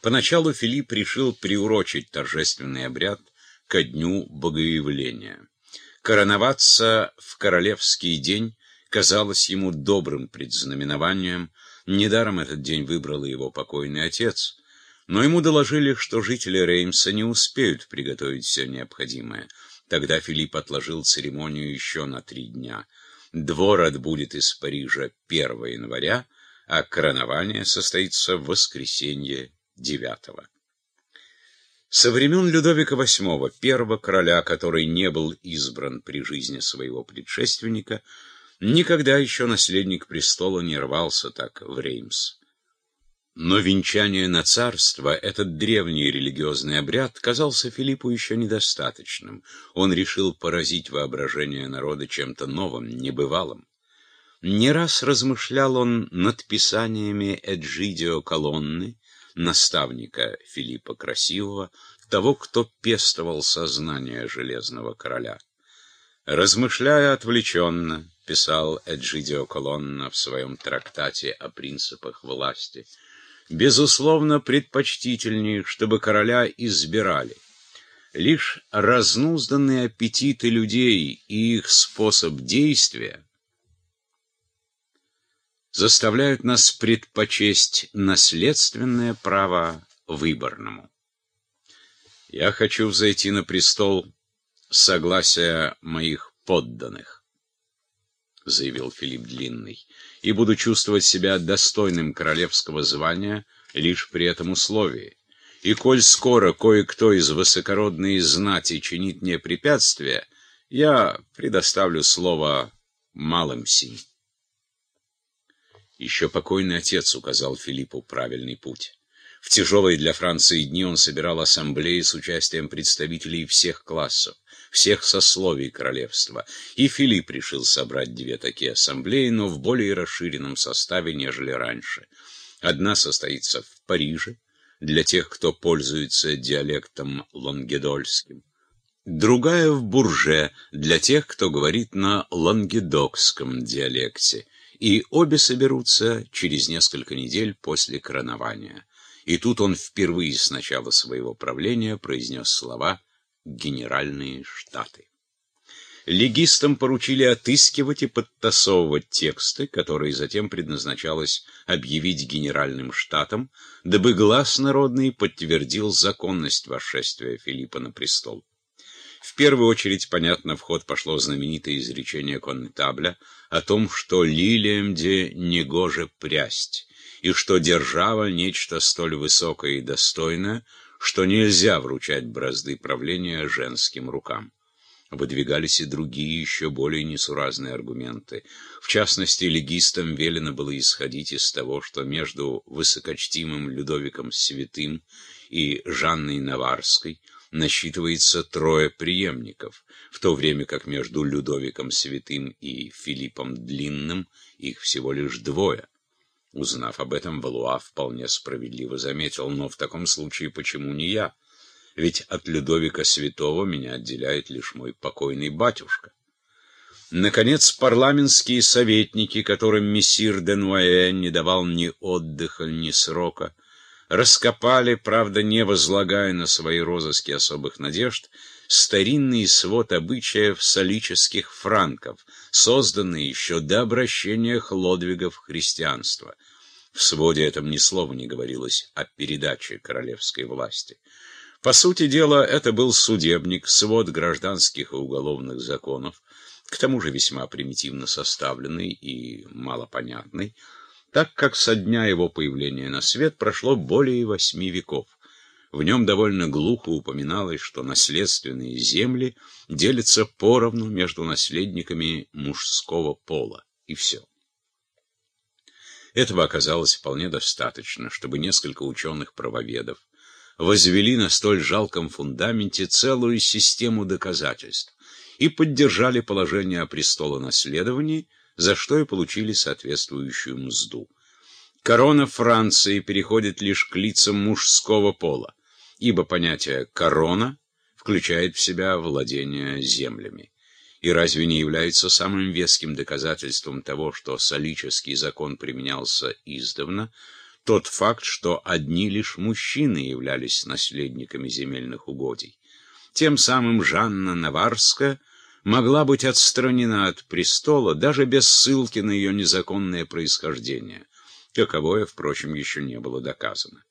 Поначалу Филипп решил приурочить торжественный обряд ко дню Богоявления. Короноваться в королевский день казалось ему добрым предзнаменованием, недаром этот день выбрал его покойный отец. Но ему доложили, что жители Реймса не успеют приготовить все необходимое. Тогда Филипп отложил церемонию еще на три дня. Двор отбудет из Парижа 1 января, а коронование состоится в воскресенье 9. Со времен Людовика VIII, первого короля, который не был избран при жизни своего предшественника, никогда еще наследник престола не рвался так в Реймс. Но венчание на царство, этот древний религиозный обряд, казался Филиппу еще недостаточным. Он решил поразить воображение народа чем-то новым, небывалым. Не раз размышлял он над писаниями Эджидио Колонны, наставника Филиппа Красивого, того, кто пестовал сознание Железного Короля. Размышляя отвлеченно, писал Эджидио Колонна в своем трактате о принципах власти, безусловно, предпочтительнее, чтобы короля избирали. Лишь разнузданные аппетиты людей и их способ действия заставляют нас предпочесть наследственное право выборному. Я хочу взойти на престол согласия моих подданных, заявил Филипп Длинный, и буду чувствовать себя достойным королевского звания лишь при этом условии. И коль скоро кое-кто из высокородной знати чинит мне препятствия, я предоставлю слово малым сим. Еще покойный отец указал Филиппу правильный путь. В тяжелые для Франции дни он собирал ассамблеи с участием представителей всех классов, всех сословий королевства. И Филипп решил собрать две такие ассамблеи, но в более расширенном составе, нежели раньше. Одна состоится в Париже, для тех, кто пользуется диалектом лонгедольским. Другая в Бурже, для тех, кто говорит на лонгедокском диалекте и обе соберутся через несколько недель после коронования. И тут он впервые с начала своего правления произнес слова «Генеральные Штаты». Легистам поручили отыскивать и подтасовывать тексты, которые затем предназначалось объявить Генеральным Штатам, дабы глаз народный подтвердил законность восшествия Филиппа на престол. В первую очередь, понятно, в ход пошло знаменитое изречение коннетабля о том, что лилиям де негоже прясть, и что держава — нечто столь высокое и достойное, что нельзя вручать бразды правления женским рукам. Выдвигались и другие, еще более несуразные аргументы. В частности, легистам велено было исходить из того, что между высокочтимым Людовиком Святым и Жанной Наварской — насчитывается трое преемников, в то время как между Людовиком Святым и Филиппом Длинным их всего лишь двое. Узнав об этом, Валуа вполне справедливо заметил, но в таком случае почему не я? Ведь от Людовика Святого меня отделяет лишь мой покойный батюшка. Наконец, парламентские советники, которым мессир де Нуае не давал ни отдыха, ни срока, раскопали, правда, не возлагая на свои розыски особых надежд, старинный свод обычаев солических франков, созданный еще до обращения Хлодвига в христианство. В своде этом ни слова не говорилось о передаче королевской власти. По сути дела, это был судебник, свод гражданских и уголовных законов, к тому же весьма примитивно составленный и малопонятный, так как со дня его появления на свет прошло более восьми веков. В нем довольно глухо упоминалось, что наследственные земли делятся поровну между наследниками мужского пола, и все. Этого оказалось вполне достаточно, чтобы несколько ученых-правоведов возвели на столь жалком фундаменте целую систему доказательств и поддержали положение о престолонаследовании, за что и получили соответствующую мзду. Корона Франции переходит лишь к лицам мужского пола, ибо понятие «корона» включает в себя владение землями. И разве не является самым веским доказательством того, что солический закон применялся издавна, тот факт, что одни лишь мужчины являлись наследниками земельных угодий. Тем самым Жанна Наварская могла быть отстранена от престола даже без ссылки на ее незаконное происхождение, каковое, впрочем, еще не было доказано.